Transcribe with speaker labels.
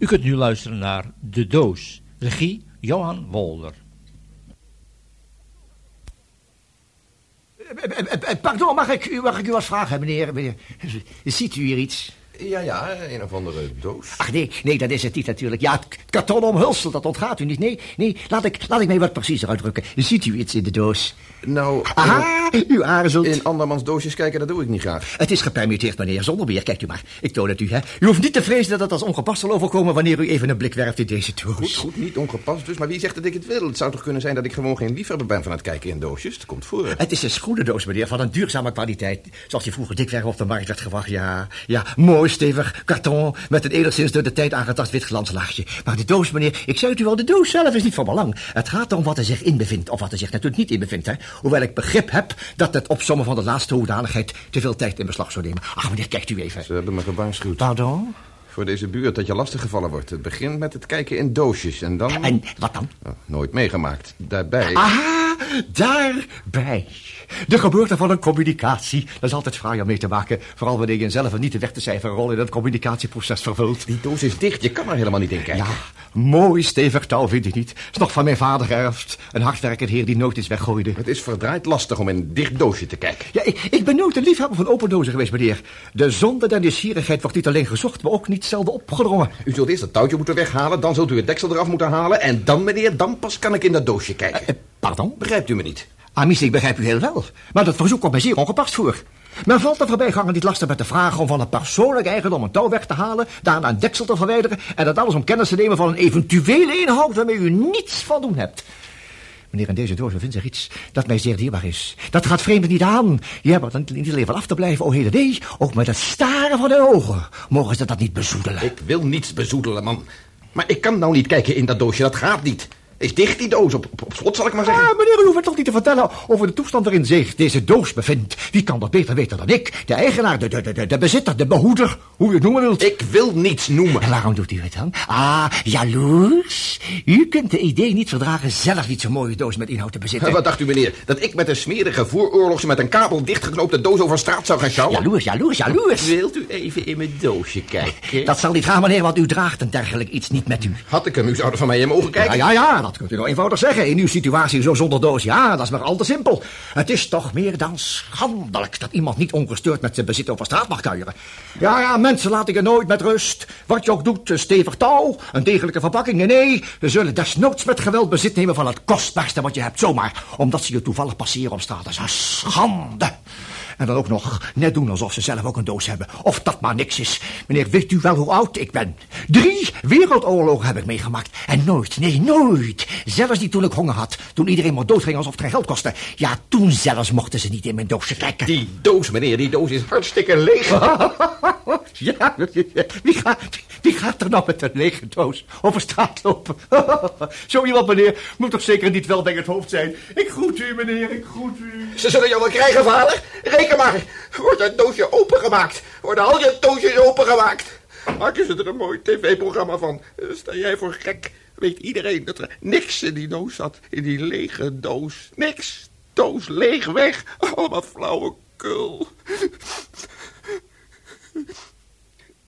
Speaker 1: U kunt nu luisteren naar De Doos, regie Johan Wolder.
Speaker 2: Eh, eh, eh, Pardon, mag ik, u- mag ik u wat vragen, meneer? Ziet u hier iets?
Speaker 3: Ja, ja, een of andere doos.
Speaker 2: Ach nee, nee, dat is het niet natuurlijk. Ja, het k- karton omhulsel, dat ontgaat u niet. Nee, nee, laat ik, laat ik mij wat preciezer uitdrukken. Ziet u iets in de doos?
Speaker 3: Nou,
Speaker 2: Aha, u aarzelt.
Speaker 3: in andermans doosjes kijken, dat doe ik niet graag.
Speaker 2: Het is gepermitteerd, meneer, zonder meer. Kijkt u maar, ik toon het u, hè. U hoeft niet te vrezen dat het als ongepast zal overkomen... wanneer u even een blik werft in deze doos.
Speaker 3: Goed, goed, niet ongepast dus, maar wie zegt dat ik het wil? Het zou toch kunnen zijn dat ik gewoon geen liefhebber ben van het kijken in doosjes? Dat komt voor.
Speaker 2: Het is een schoenendoos, meneer, van een duurzame kwaliteit. Zoals die vroeger dikwerf op de markt werd gewacht. Ja, ja, mooi stevig karton met een enigszins door de tijd aangetast wit glanslaagje. Maar de doos, meneer, ik zei het u al, de doos zelf is niet van belang. Het gaat om wat er zich in bevindt, of wat er zich natuurlijk niet in bevindt, hè. Hoewel ik begrip heb dat het opzommen van de laatste hoedanigheid te veel tijd in beslag zou nemen. Ach, meneer, kijkt u even.
Speaker 3: Ze hebben me gewaarschuwd.
Speaker 2: Pardon?
Speaker 3: Voor deze buurt dat je lastiggevallen wordt. Het begint met het kijken in doosjes en dan...
Speaker 2: En wat dan?
Speaker 3: Oh, nooit meegemaakt. Daarbij...
Speaker 2: Aha, daarbij. De geboorte van een communicatie. Dat is altijd fraai om mee te maken. Vooral wanneer je zelf een niet te weg te cijferen rol in het communicatieproces vervult.
Speaker 3: Die doos is dicht, je kan er helemaal niet in kijken.
Speaker 2: Ja, mooi stevig touw vind je niet. Is nog van mijn vader geërfd. Een hardwerkend heer die nooit iets weggooide.
Speaker 3: Het is verdraaid lastig om in een dicht doosje te kijken.
Speaker 2: Ja, ik, ik ben nooit een liefhebber van open dozen geweest, meneer. De zonde der nieuwsgierigheid wordt niet alleen gezocht, maar ook niet zelden opgedrongen.
Speaker 3: U zult eerst het touwtje moeten weghalen, dan zult u het deksel eraf moeten halen... en dan, meneer, dan pas kan ik in dat doosje kijken.
Speaker 2: Eh, pardon?
Speaker 3: Begrijpt u me niet?
Speaker 2: Amice, ik begrijp u heel wel. Maar dat verzoek komt mij zeer ongepast voor. Men valt de voorbijganger niet lastig met de vraag om van een persoonlijk eigendom een touw weg te halen, daarna een deksel te verwijderen en dat alles om kennis te nemen van een eventuele inhoud waarmee u niets van doen hebt. Meneer, in deze doos bevindt zich iets dat mij zeer dierbaar is. Dat gaat vreemden niet aan. Je hebt er niet alleen van af te blijven, o hele nee, ook met het staren van de ogen. Mogen ze dat niet bezoedelen?
Speaker 3: Ik wil niets bezoedelen, man. Maar ik kan nou niet kijken in dat doosje, dat gaat niet. Is dicht die doos, op, op, op slot zal ik maar zeggen.
Speaker 2: Ah, meneer, u hoeft toch niet te vertellen over de toestand waarin zich deze doos bevindt. Wie kan dat beter weten dan ik? De eigenaar, de, de, de, de bezitter, de behoeder, hoe u het noemen wilt.
Speaker 3: Ik wil niets noemen.
Speaker 2: En waarom doet u het dan? Ah, jaloers? U kunt de idee niet verdragen zelf niet zo'n mooie doos met inhoud te bezitten.
Speaker 3: Wat dacht u, meneer? Dat ik met een smerige vooroorlogse met een kabel dichtgeknoopte doos over straat zou gaan sjouwen?
Speaker 2: Jaloers, jaloers, jaloers.
Speaker 3: Wilt u even in mijn doosje kijken?
Speaker 2: Dat zal niet gaan, meneer, want u draagt een dergelijk iets niet met u.
Speaker 3: Had ik hem, u zou er van mij in mogen kijken.
Speaker 2: Ja, ja, ja, dat kunt u nou eenvoudig zeggen. In uw situatie zo zonder doos, ja, dat is maar al te simpel. Het is toch meer dan schandelijk dat iemand niet ongestoord met zijn bezit over straat mag kuieren. Ja, ja, mensen laten je nooit met rust. Wat je ook doet, een stevig touw, een degelijke verpakking. Nee, nee, ze zullen desnoods met geweld bezit nemen van het kostbaarste wat je hebt, zomaar. Omdat ze je toevallig passeren op straat. Dat is een schande. En dan ook nog net doen alsof ze zelf ook een doos hebben. Of dat maar niks is. Meneer, weet u wel hoe oud ik ben? Drie wereldoorlogen heb ik meegemaakt. En nooit, nee, nooit. Zelfs niet toen ik honger had. Toen iedereen maar doodging alsof het geen geld kostte. Ja, toen zelfs mochten ze niet in mijn doosje kijken.
Speaker 3: Die doos, meneer, die doos is hartstikke leeg.
Speaker 2: Ja, wie gaat, wie gaat er nou met een lege doos over straat lopen? Zo iemand, meneer, moet toch zeker niet wel bij het hoofd zijn. Ik groet u, meneer, ik groet u.
Speaker 3: Ze zullen jou wel krijgen, vader. Reken maar. Wordt dat doosje opengemaakt. Worden al je doosjes opengemaakt. Maken ze er een mooi tv-programma van. Eh, Sta jij voor gek? Weet iedereen dat er niks in die doos zat. In die lege doos. Niks. Doos leeg weg. Allemaal flauwekul.